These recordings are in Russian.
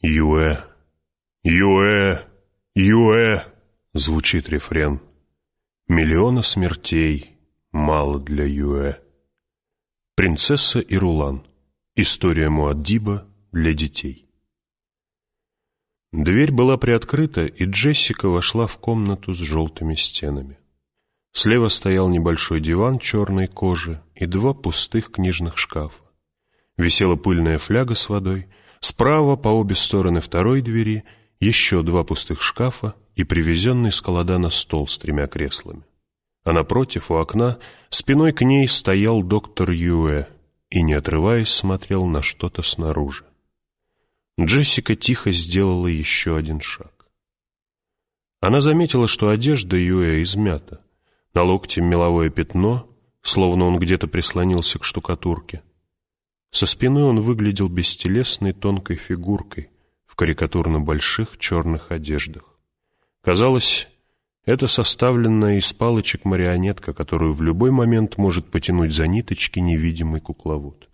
Юэ, Юэ, Юэ, звучит рефрен. Миллиона смертей мало для Юэ. Принцесса и Рулан. История Муаддиба для детей. Дверь была приоткрыта, и Джессика вошла в комнату с желтыми стенами. Слева стоял небольшой диван черной кожи и два пустых книжных шкафа. Висела пыльная фляга с водой, Справа, по обе стороны второй двери, еще два пустых шкафа и привезенный с колодана стол с тремя креслами. А напротив, у окна, спиной к ней стоял доктор Юэ и, не отрываясь, смотрел на что-то снаружи. Джессика тихо сделала еще один шаг. Она заметила, что одежда Юэ измята. На локте меловое пятно, словно он где-то прислонился к штукатурке. Со спины он выглядел бестелесной тонкой фигуркой в карикатурно больших черных одеждах. Казалось, это составленная из палочек марионетка, которую в любой момент может потянуть за ниточки невидимый кукловод.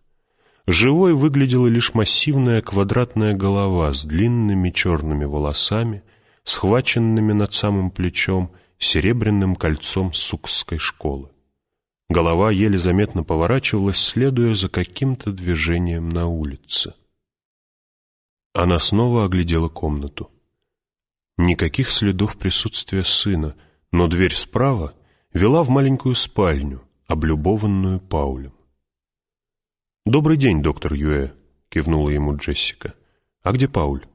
Живой выглядела лишь массивная квадратная голова с длинными черными волосами, схваченными над самым плечом серебряным кольцом сукской школы. Голова еле заметно поворачивалась, следуя за каким-то движением на улице. Она снова оглядела комнату. Никаких следов присутствия сына, но дверь справа вела в маленькую спальню, облюбованную Паулем. «Добрый день, доктор Юэ», — кивнула ему Джессика. «А где Пауль?»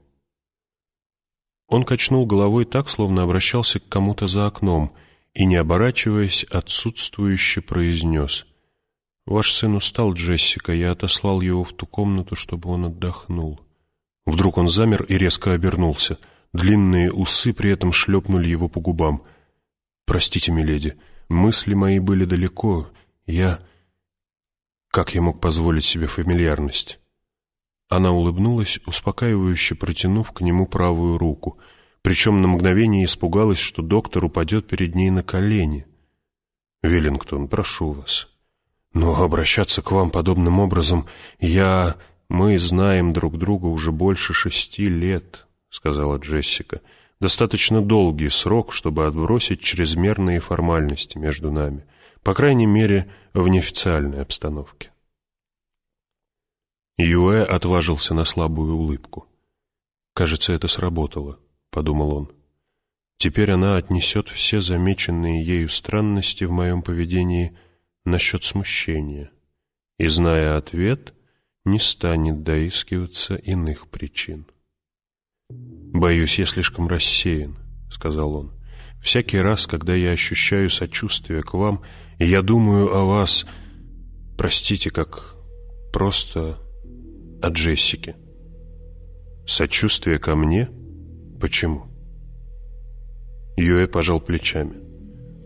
Он качнул головой так, словно обращался к кому-то за окном — и, не оборачиваясь, отсутствующе произнес. «Ваш сын устал, Джессика, я отослал его в ту комнату, чтобы он отдохнул». Вдруг он замер и резко обернулся. Длинные усы при этом шлепнули его по губам. «Простите, миледи, мысли мои были далеко. Я...» Как я мог позволить себе фамильярность? Она улыбнулась, успокаивающе протянув к нему правую руку — причем на мгновение испугалась, что доктор упадет перед ней на колени. «Веллингтон, прошу вас. Но обращаться к вам подобным образом я... Мы знаем друг друга уже больше шести лет», — сказала Джессика. «Достаточно долгий срок, чтобы отбросить чрезмерные формальности между нами, по крайней мере, в неофициальной обстановке». Юэ отважился на слабую улыбку. Кажется, это сработало. — подумал он. «Теперь она отнесет все замеченные ею странности в моем поведении насчет смущения, и, зная ответ, не станет доискиваться иных причин». «Боюсь, я слишком рассеян», — сказал он. «Всякий раз, когда я ощущаю сочувствие к вам, и я думаю о вас, простите, как просто о Джессике». «Сочувствие ко мне?» Почему? Юэ пожал плечами.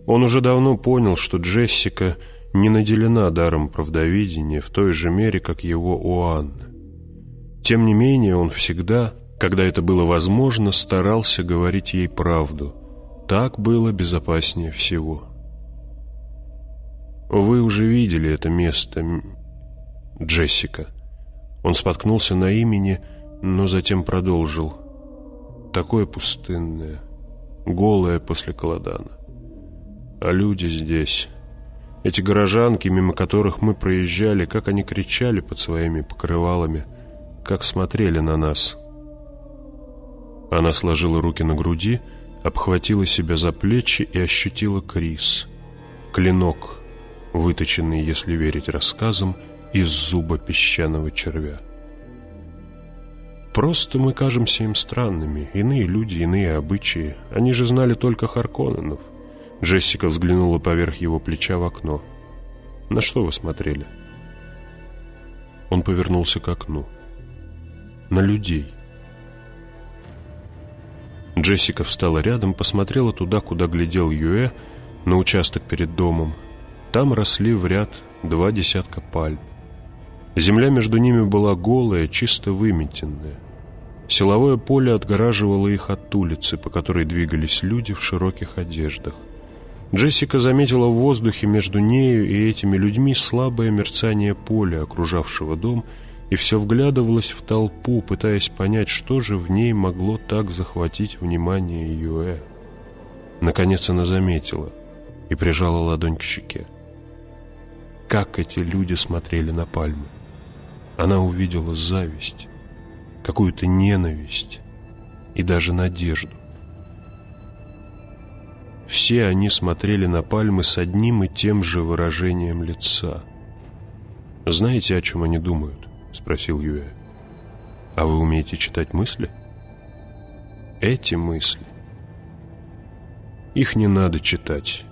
Он уже давно понял, что Джессика не наделена даром правдовидения в той же мере, как его у Анны. Тем не менее, он всегда, когда это было возможно, старался говорить ей правду. Так было безопаснее всего. «Вы уже видели это место, Джессика». Он споткнулся на имени, но затем продолжил – такое пустынное, голое после колодана. А люди здесь, эти горожанки, мимо которых мы проезжали, как они кричали под своими покрывалами, как смотрели на нас. Она сложила руки на груди, обхватила себя за плечи и ощутила Крис. Клинок, выточенный, если верить рассказам, из зуба песчаного червя. Просто мы кажемся им странными. Иные люди, иные обычаи. Они же знали только Харконненов. Джессика взглянула поверх его плеча в окно. «На что вы смотрели?» Он повернулся к окну. «На людей». Джессика встала рядом, посмотрела туда, куда глядел Юэ, на участок перед домом. Там росли в ряд два десятка пальм. Земля между ними была голая, чисто выметенная. Силовое поле отгораживало их от улицы, по которой двигались люди в широких одеждах. Джессика заметила в воздухе между нею и этими людьми слабое мерцание поля, окружавшего дом, и все вглядывалась в толпу, пытаясь понять, что же в ней могло так захватить внимание Юэ. Наконец она заметила и прижала ладонь к щеке. Как эти люди смотрели на пальму. Она увидела зависть, какую-то ненависть и даже надежду. Все они смотрели на пальмы с одним и тем же выражением лица. «Знаете, о чем они думают?» — спросил Юэ. «А вы умеете читать мысли?» «Эти мысли. Их не надо читать.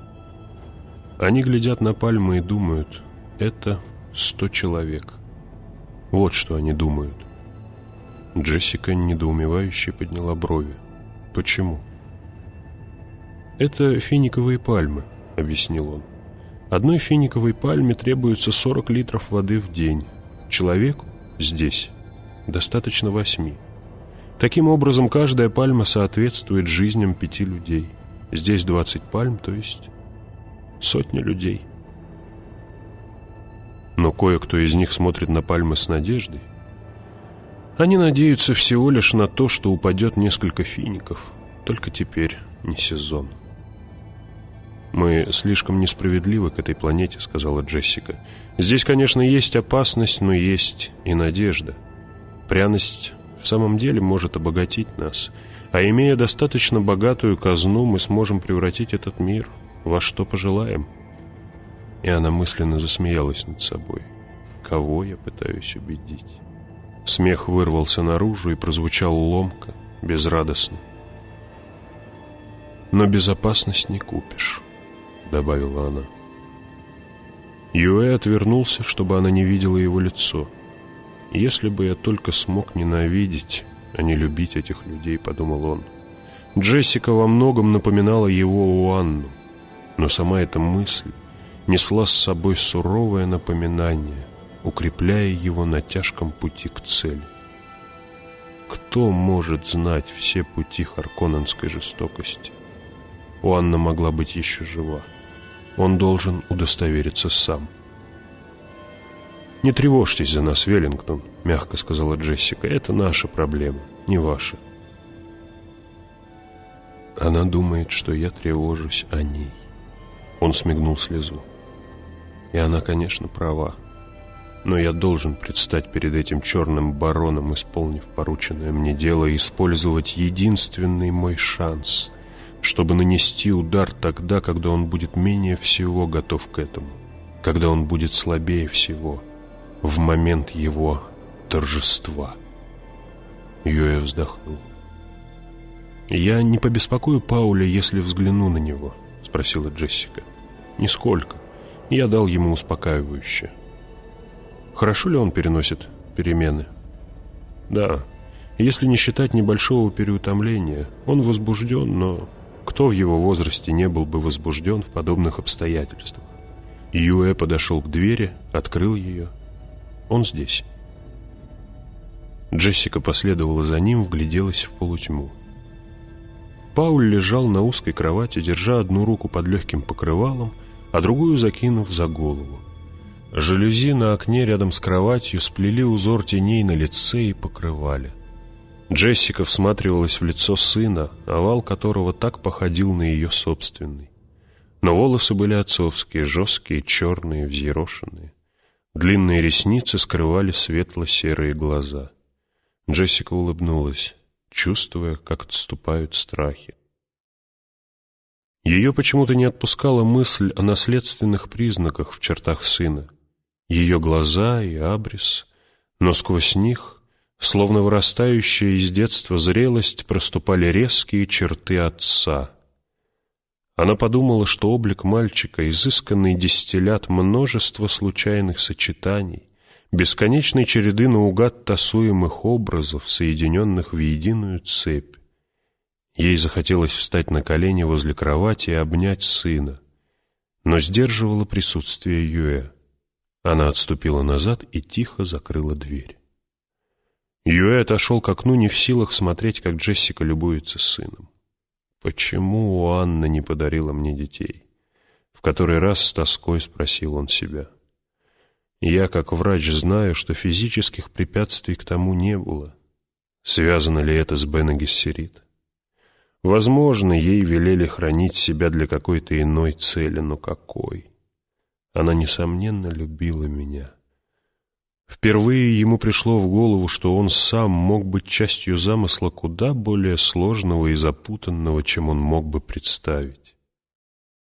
Они глядят на пальмы и думают, это сто человек. Вот что они думают». Джессика недоумевающе подняла брови. «Почему?» «Это финиковые пальмы», — объяснил он. «Одной финиковой пальме требуется 40 литров воды в день. Человеку здесь достаточно восьми. Таким образом, каждая пальма соответствует жизням пяти людей. Здесь 20 пальм, то есть сотни людей. Но кое-кто из них смотрит на пальмы с надеждой. Они надеются всего лишь на то, что упадет несколько фиников. Только теперь не сезон. «Мы слишком несправедливы к этой планете», — сказала Джессика. «Здесь, конечно, есть опасность, но есть и надежда. Пряность в самом деле может обогатить нас, а имея достаточно богатую казну, мы сможем превратить этот мир во что пожелаем». И она мысленно засмеялась над собой. «Кого я пытаюсь убедить?» Смех вырвался наружу и прозвучал ломко, безрадостно. «Но безопасность не купишь» добавила она. Юэ отвернулся, чтобы она не видела его лицо. «Если бы я только смог ненавидеть, а не любить этих людей», — подумал он. Джессика во многом напоминала его у Анну, но сама эта мысль несла с собой суровое напоминание, укрепляя его на тяжком пути к цели. Кто может знать все пути харконненской жестокости? У Анны могла быть еще жива. Он должен удостовериться сам. «Не тревожьтесь за нас, Веллингтон», — мягко сказала Джессика. «Это наша проблема, не ваша». Она думает, что я тревожусь о ней. Он смигнул слезу. И она, конечно, права. Но я должен предстать перед этим черным бароном, исполнив порученное мне дело, и использовать единственный мой шанс — чтобы нанести удар тогда, когда он будет менее всего готов к этому, когда он будет слабее всего, в момент его торжества. Юэ вздохнул. «Я не побеспокою Пауля, если взгляну на него?» — спросила Джессика. «Нисколько. Я дал ему успокаивающее». «Хорошо ли он переносит перемены?» «Да. Если не считать небольшого переутомления. Он возбужден, но кто в его возрасте не был бы возбужден в подобных обстоятельствах? Юэ подошел к двери, открыл ее. Он здесь. Джессика последовала за ним, вгляделась в полутьму. Пауль лежал на узкой кровати, держа одну руку под легким покрывалом, а другую закинув за голову. Жалюзи на окне рядом с кроватью сплели узор теней на лице и покрывали. Джессика всматривалась в лицо сына, овал которого так походил на ее собственный. Но волосы были отцовские, жесткие, черные, взъерошенные. Длинные ресницы скрывали светло-серые глаза. Джессика улыбнулась, чувствуя, как отступают страхи. Ее почему-то не отпускала мысль о наследственных признаках в чертах сына. Ее глаза и абрис, но сквозь них Словно вырастающая из детства зрелость проступали резкие черты отца. Она подумала, что облик мальчика, изысканный дистиллят множества случайных сочетаний, бесконечной череды наугад тасуемых образов, соединенных в единую цепь. Ей захотелось встать на колени возле кровати и обнять сына, но сдерживала присутствие Юэ. Она отступила назад и тихо закрыла дверь. Юэ отошел к окну, не в силах смотреть, как Джессика любуется сыном. «Почему Анна не подарила мне детей?» В который раз с тоской спросил он себя. Я, как врач, знаю, что физических препятствий к тому не было. Связано ли это с Бенегессерит? Возможно, ей велели хранить себя для какой-то иной цели, но какой? Она, несомненно, любила меня. Впервые ему пришло в голову, что он сам мог быть частью замысла куда более сложного и запутанного, чем он мог бы представить.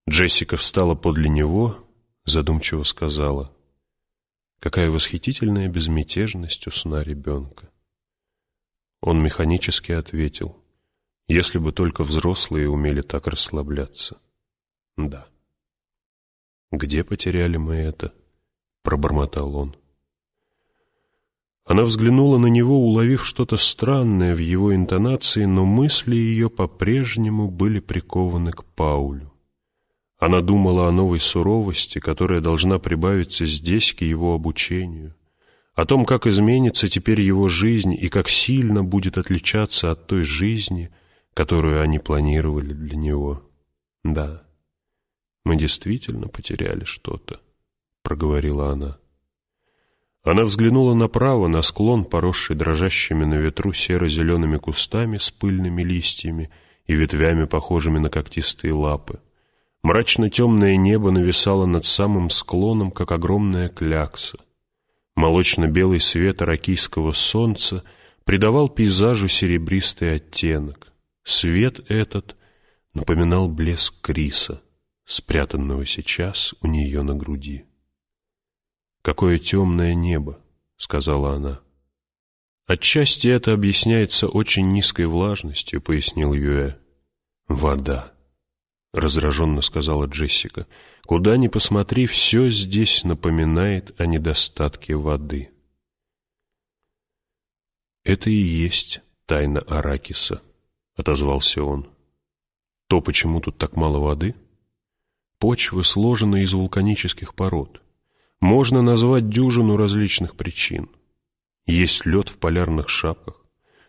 Джессика встала подле него, задумчиво сказала, «Какая восхитительная безмятежность у сна ребенка!» Он механически ответил, «Если бы только взрослые умели так расслабляться». «Да». «Где потеряли мы это?» — пробормотал он. Она взглянула на него, уловив что-то странное в его интонации, но мысли ее по-прежнему были прикованы к Паулю. Она думала о новой суровости, которая должна прибавиться здесь к его обучению, о том, как изменится теперь его жизнь и как сильно будет отличаться от той жизни, которую они планировали для него. «Да, мы действительно потеряли что-то», — проговорила она. Она взглянула направо, на склон, поросший дрожащими на ветру серо-зелеными кустами с пыльными листьями и ветвями, похожими на когтистые лапы. Мрачно-темное небо нависало над самым склоном, как огромная клякса. Молочно-белый свет аракийского солнца придавал пейзажу серебристый оттенок. Свет этот напоминал блеск криса, спрятанного сейчас у нее на груди. «Какое темное небо», — сказала она. «Отчасти это объясняется очень низкой влажностью», — пояснил Юэ. «Вода», — раздраженно сказала Джессика. «Куда ни посмотри, все здесь напоминает о недостатке воды». «Это и есть тайна Аракиса», — отозвался он. «То, почему тут так мало воды?» Почвы сложены из вулканических пород. Можно назвать дюжину различных причин. Есть лед в полярных шапках.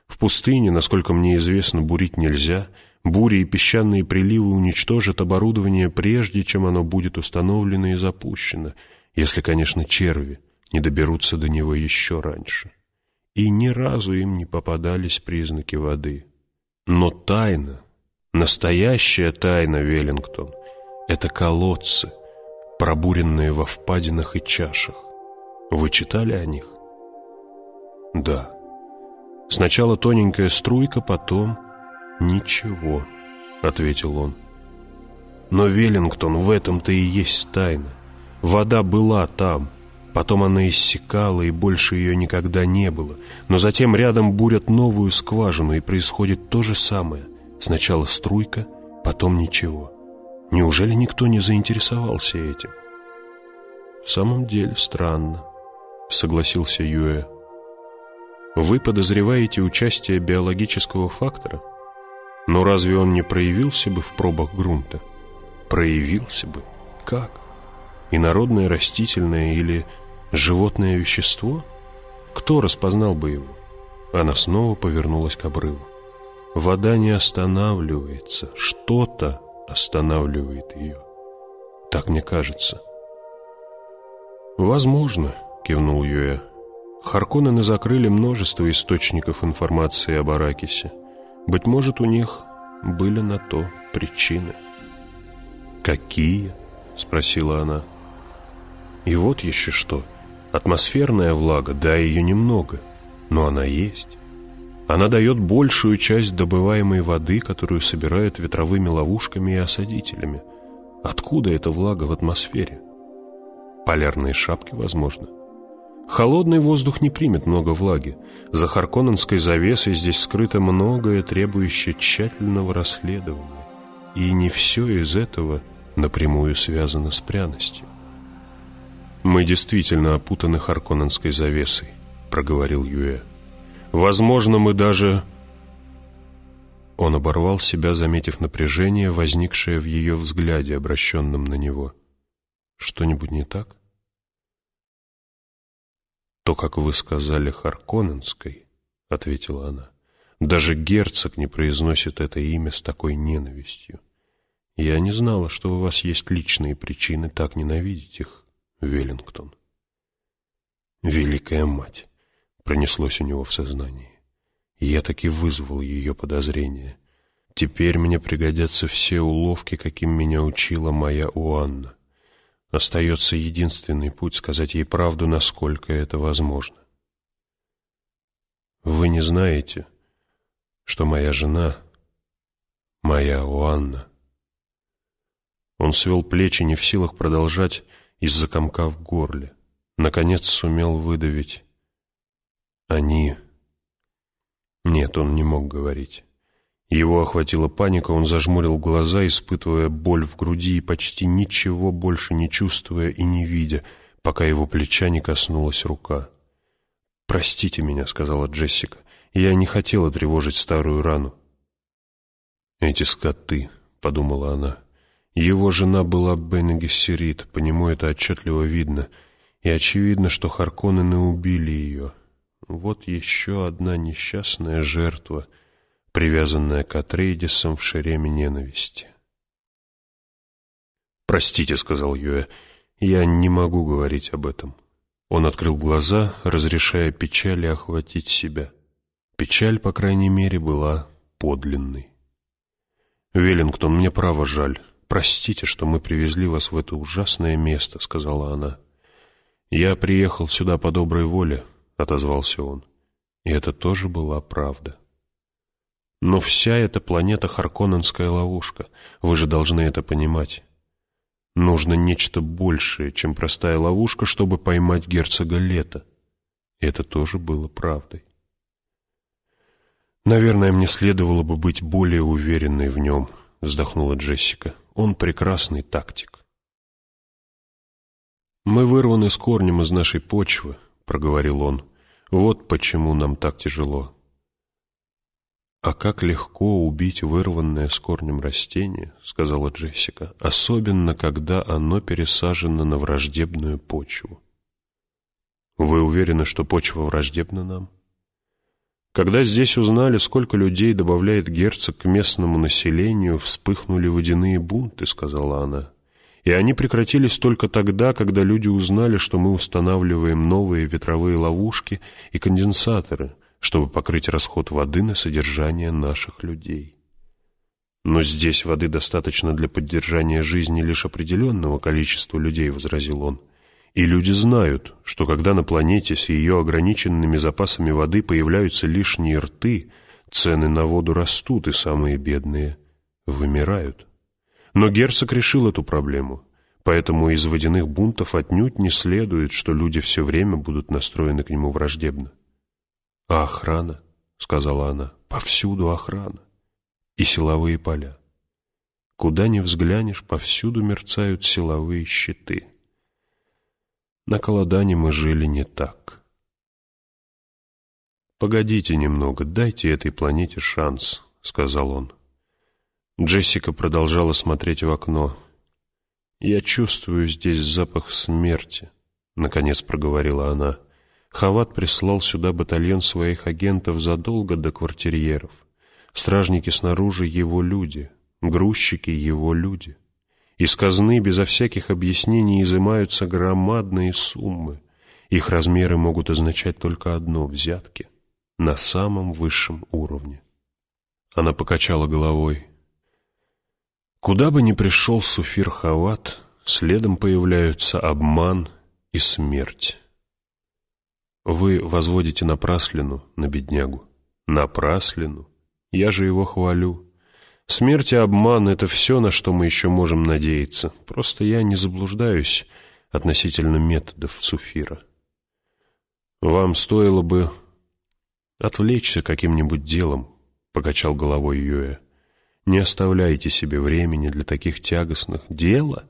В пустыне, насколько мне известно, бурить нельзя. Бури и песчаные приливы уничтожат оборудование прежде, чем оно будет установлено и запущено, если, конечно, черви не доберутся до него еще раньше. И ни разу им не попадались признаки воды. Но тайна, настоящая тайна, Веллингтон, это колодцы — пробуренные во впадинах и чашах. Вы читали о них? Да. Сначала тоненькая струйка, потом ничего, ответил он. Но, Веллингтон, в этом-то и есть тайна. Вода была там, потом она иссякала, и больше ее никогда не было. Но затем рядом бурят новую скважину, и происходит то же самое. Сначала струйка, потом ничего. Неужели никто не заинтересовался этим? В самом деле странно, согласился Юэ. Вы подозреваете участие биологического фактора? Но разве он не проявился бы в пробах грунта? Проявился бы? Как? Инородное растительное или животное вещество? Кто распознал бы его? Она снова повернулась к обрыву. Вода не останавливается, что-то останавливает ее. Так мне кажется. «Возможно», — кивнул Юэ. «Харконнены закрыли множество источников информации об Аракисе. Быть может, у них были на то причины». «Какие?» — спросила она. «И вот еще что. Атмосферная влага, да, ее немного, но она есть». Она дает большую часть добываемой воды, которую собирают ветровыми ловушками и осадителями. Откуда эта влага в атмосфере? Полярные шапки, возможно. Холодный воздух не примет много влаги. За Харконненской завесой здесь скрыто многое, требующее тщательного расследования. И не все из этого напрямую связано с пряностью. «Мы действительно опутаны Харконненской завесой», — проговорил Юэ. Возможно, мы даже...» Он оборвал себя, заметив напряжение, возникшее в ее взгляде, обращенном на него. «Что-нибудь не так?» «То, как вы сказали Харконненской», — ответила она. «Даже герцог не произносит это имя с такой ненавистью. Я не знала, что у вас есть личные причины так ненавидеть их, Веллингтон». Великая мать! Пронеслось у него в сознании. Я таки вызвал ее подозрения. Теперь мне пригодятся все уловки, каким меня учила моя Уанна. Остается единственный путь сказать ей правду, насколько это возможно. Вы не знаете, что моя жена, моя Уанна. Он свел плечи, не в силах продолжать из-за комка в горле. Наконец сумел выдавить. Они... Нет, он не мог говорить. Его охватила паника, он зажмурил глаза, испытывая боль в груди и почти ничего больше не чувствуя и не видя, пока его плеча не коснулась рука. «Простите меня», — сказала Джессика, — «я не хотела тревожить старую рану». «Эти скоты», — подумала она, — «его жена была Бен Гессерит, по нему это отчетливо видно, и очевидно, что Харконнены убили ее. Вот еще одна несчастная жертва — привязанная к Атрейдисам в шереме ненависти. «Простите», — сказал Юэ, — «я не могу говорить об этом». Он открыл глаза, разрешая печали охватить себя. Печаль, по крайней мере, была подлинной. «Веллингтон, мне право жаль. Простите, что мы привезли вас в это ужасное место», — сказала она. «Я приехал сюда по доброй воле», — отозвался он. И это тоже была правда. Но вся эта планета Харконненская ловушка. Вы же должны это понимать. Нужно нечто большее, чем простая ловушка, чтобы поймать герцога Лета. И это тоже было правдой. «Наверное, мне следовало бы быть более уверенной в нем», — вздохнула Джессика. «Он прекрасный тактик». «Мы вырваны с корнем из нашей почвы», — проговорил он. «Вот почему нам так тяжело. «А как легко убить вырванное с корнем растение», — сказала Джессика, «особенно, когда оно пересажено на враждебную почву». «Вы уверены, что почва враждебна нам?» Когда здесь узнали, сколько людей добавляет герцог к местному населению, вспыхнули водяные бунты, сказала она. И они прекратились только тогда, когда люди узнали, что мы устанавливаем новые ветровые ловушки и конденсаторы, чтобы покрыть расход воды на содержание наших людей. «Но здесь воды достаточно для поддержания жизни лишь определенного количества людей», — возразил он. «И люди знают, что когда на планете с ее ограниченными запасами воды появляются лишние рты, цены на воду растут, и самые бедные вымирают». Но герцог решил эту проблему, поэтому из водяных бунтов отнюдь не следует, что люди все время будут настроены к нему враждебно. «А охрана?» — сказала она. «Повсюду охрана. И силовые поля. Куда ни взглянешь, повсюду мерцают силовые щиты. На Колодане мы жили не так. «Погодите немного, дайте этой планете шанс», — сказал он. Джессика продолжала смотреть в окно. «Я чувствую здесь запах смерти», — наконец проговорила она. Хават прислал сюда батальон своих агентов задолго до квартирьеров. Стражники снаружи его люди, грузчики его люди. Из казны безо всяких объяснений изымаются громадные суммы. Их размеры могут означать только одно — взятки на самом высшем уровне. Она покачала головой. Куда бы ни пришел Суфир Хават, следом появляются обман и смерть. Вы возводите напраслину на беднягу. Напраслину? Я же его хвалю. Смерть и обман — это все, на что мы еще можем надеяться. Просто я не заблуждаюсь относительно методов Цуфира. Вам стоило бы отвлечься каким-нибудь делом, — покачал головой Юэ. Не оставляйте себе времени для таких тягостных дела.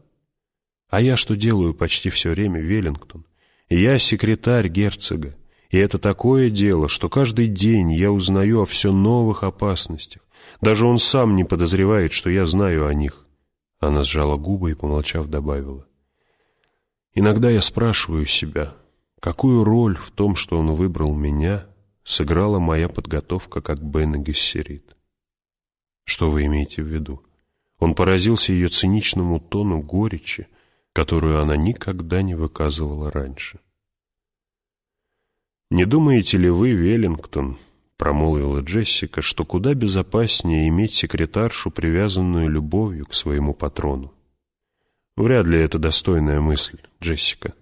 А я что делаю почти все время, Веллингтон? Я секретарь герцога, и это такое дело, что каждый день я узнаю о все новых опасностях. Даже он сам не подозревает, что я знаю о них. Она сжала губы и, помолчав, добавила. Иногда я спрашиваю себя, какую роль в том, что он выбрал меня, сыграла моя подготовка как Бен Гессерит. Что вы имеете в виду? Он поразился ее циничному тону горечи, которую она никогда не выказывала раньше. «Не думаете ли вы, Веллингтон, — промолвила Джессика, — что куда безопаснее иметь секретаршу, привязанную любовью к своему патрону? Вряд ли это достойная мысль, Джессика».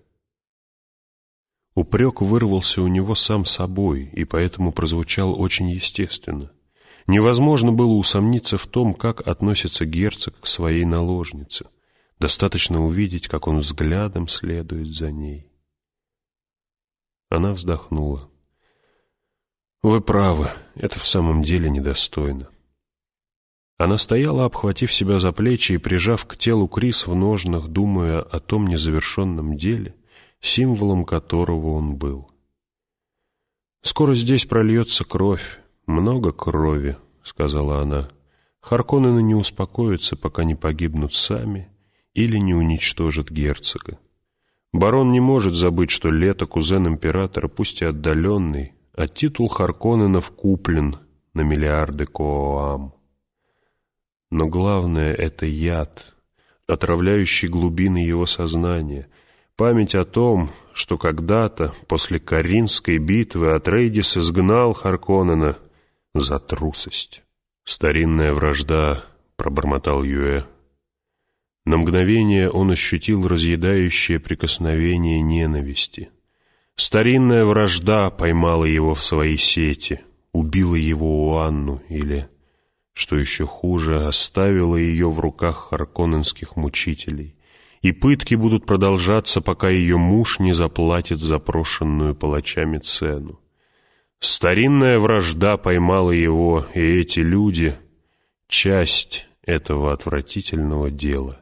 Упрек вырвался у него сам собой и поэтому прозвучал очень естественно. Невозможно было усомниться в том, как относится герцог к своей наложнице. Достаточно увидеть, как он взглядом следует за ней. Она вздохнула. «Вы правы, это в самом деле недостойно». Она стояла, обхватив себя за плечи и прижав к телу Крис в ножнах, думая о том незавершенном деле, символом которого он был. «Скоро здесь прольется кровь, много крови», — сказала она. «Харконнены не успокоятся, пока не погибнут сами или не уничтожат герцога. Барон не может забыть, что лето кузен императора, пусть и отдаленный, а титул Харконненов куплен на миллиарды коам. Но главное — это яд, отравляющий глубины его сознания, память о том, что когда-то, после Каринской битвы, Атрейдис изгнал Харконнена за трусость. «Старинная вражда», — пробормотал Юэ, на мгновение он ощутил разъедающее прикосновение ненависти. Старинная вражда поймала его в свои сети, убила его у Анну или, что еще хуже, оставила ее в руках харконненских мучителей. И пытки будут продолжаться, пока ее муж не заплатит запрошенную палачами цену. Старинная вражда поймала его, и эти люди — часть этого отвратительного дела.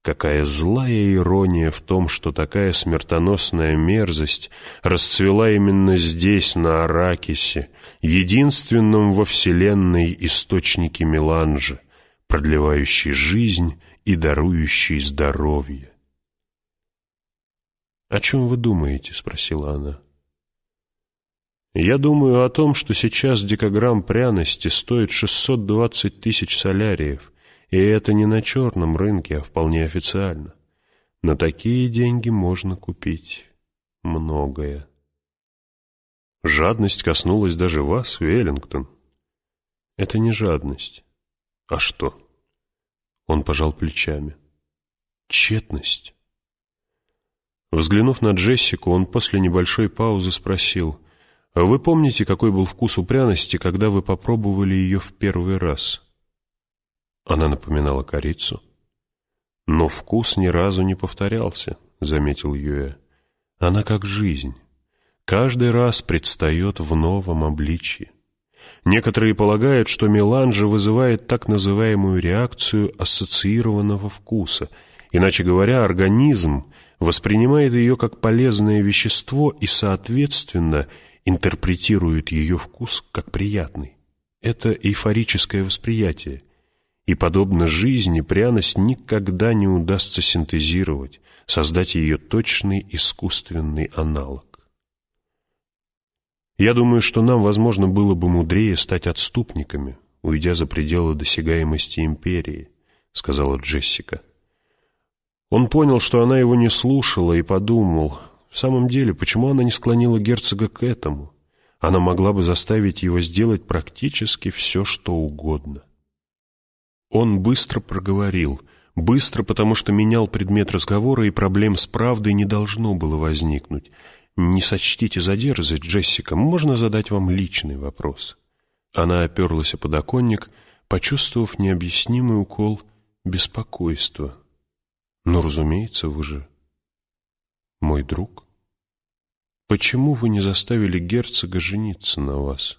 Какая злая ирония в том, что такая смертоносная мерзость расцвела именно здесь, на Аракисе, единственном во Вселенной источнике меланжа, продлевающий жизнь и дарующий здоровье. «О чем вы думаете?» — спросила она. «Я думаю о том, что сейчас дикограмм пряности стоит 620 тысяч соляриев, и это не на черном рынке, а вполне официально. На такие деньги можно купить многое. Жадность коснулась даже вас, Веллингтон. Это не жадность. А что? Он пожал плечами. Тщетность. Взглянув на Джессику, он после небольшой паузы спросил, «Вы помните, какой был вкус у пряности, когда вы попробовали ее в первый раз?» Она напоминала корицу. «Но вкус ни разу не повторялся», — заметил Юэ. «Она как жизнь. Каждый раз предстает в новом обличье. Некоторые полагают, что меланжа вызывает так называемую реакцию ассоциированного вкуса. Иначе говоря, организм воспринимает ее как полезное вещество и, соответственно, интерпретирует ее вкус как приятный. Это эйфорическое восприятие, и, подобно жизни, пряность никогда не удастся синтезировать, создать ее точный искусственный аналог. Я думаю, что нам, возможно, было бы мудрее стать отступниками, уйдя за пределы досягаемости империи, сказала Джессика. Он понял, что она его не слушала, и подумал, в самом деле, почему она не склонила герцога к этому? Она могла бы заставить его сделать практически все, что угодно. Он быстро проговорил. Быстро, потому что менял предмет разговора, и проблем с правдой не должно было возникнуть. «Не сочтите за Джессика, можно задать вам личный вопрос?» Она оперлась о подоконник, почувствовав необъяснимый укол беспокойства. «Но, разумеется, вы же мой друг. Почему вы не заставили герцога жениться на вас?»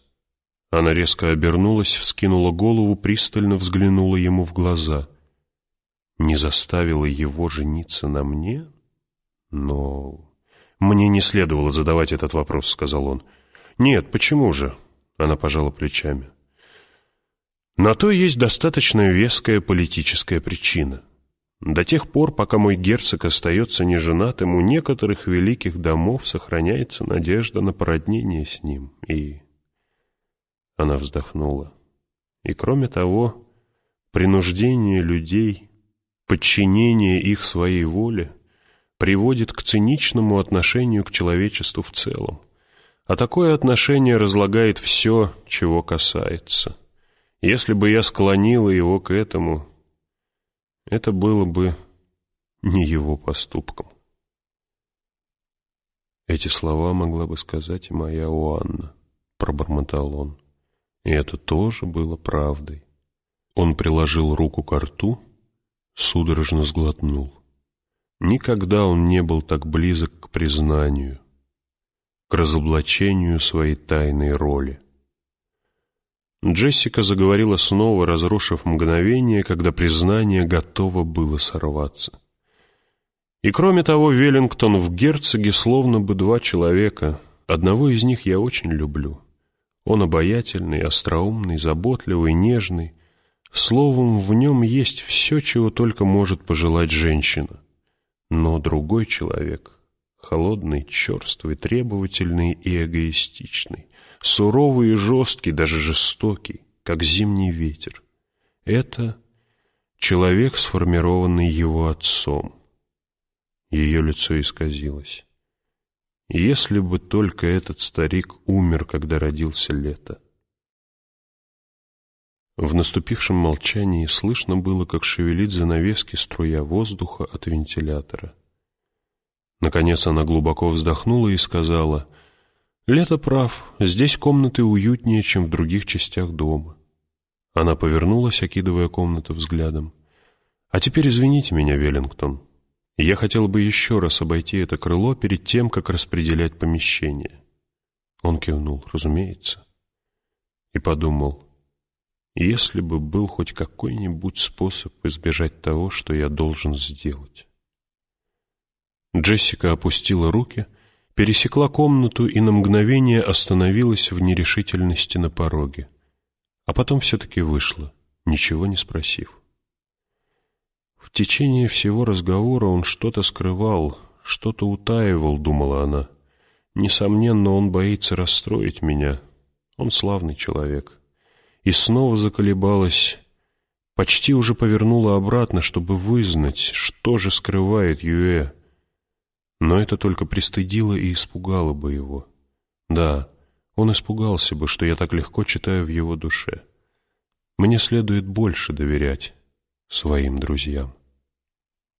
Она резко обернулась, вскинула голову, пристально взглянула ему в глаза. Не заставила его жениться на мне? Но... Мне не следовало задавать этот вопрос, сказал он. Нет, почему же? Она пожала плечами. На то есть достаточно веская политическая причина. До тех пор, пока мой герцог остается неженатым, у некоторых великих домов сохраняется надежда на породнение с ним. И она вздохнула. И кроме того, принуждение людей, подчинение их своей воле приводит к циничному отношению к человечеству в целом. А такое отношение разлагает все, чего касается. Если бы я склонила его к этому, это было бы не его поступком. Эти слова могла бы сказать и моя Уанна, пробормотал он. И это тоже было правдой. Он приложил руку к рту, судорожно сглотнул. Никогда он не был так близок к признанию, к разоблачению своей тайной роли. Джессика заговорила снова, разрушив мгновение, когда признание готово было сорваться. И кроме того, Веллингтон в герцоге словно бы два человека. Одного из них я очень люблю. Он обаятельный, остроумный, заботливый, нежный. Словом, в нем есть все, чего только может пожелать женщина. Но другой человек — холодный, черствый, требовательный и эгоистичный, суровый и жесткий, даже жестокий, как зимний ветер. Это человек, сформированный его отцом. Ее лицо исказилось. Если бы только этот старик умер, когда родился лето. В наступившем молчании слышно было, как шевелит занавески струя воздуха от вентилятора. Наконец она глубоко вздохнула и сказала, «Лето прав, здесь комнаты уютнее, чем в других частях дома». Она повернулась, окидывая комнату взглядом. «А теперь извините меня, Веллингтон, я хотел бы еще раз обойти это крыло перед тем, как распределять помещение. Он кивнул, разумеется, и подумал, если бы был хоть какой-нибудь способ избежать того, что я должен сделать. Джессика опустила руки, пересекла комнату и на мгновение остановилась в нерешительности на пороге, а потом все-таки вышла, ничего не спросив. В течение всего разговора он что-то скрывал, что-то утаивал, думала она. Несомненно, он боится расстроить меня. Он славный человек. И снова заколебалась, почти уже повернула обратно, чтобы вызнать, что же скрывает Юэ. Но это только пристыдило и испугало бы его. Да, он испугался бы, что я так легко читаю в его душе. Мне следует больше доверять своим друзьям.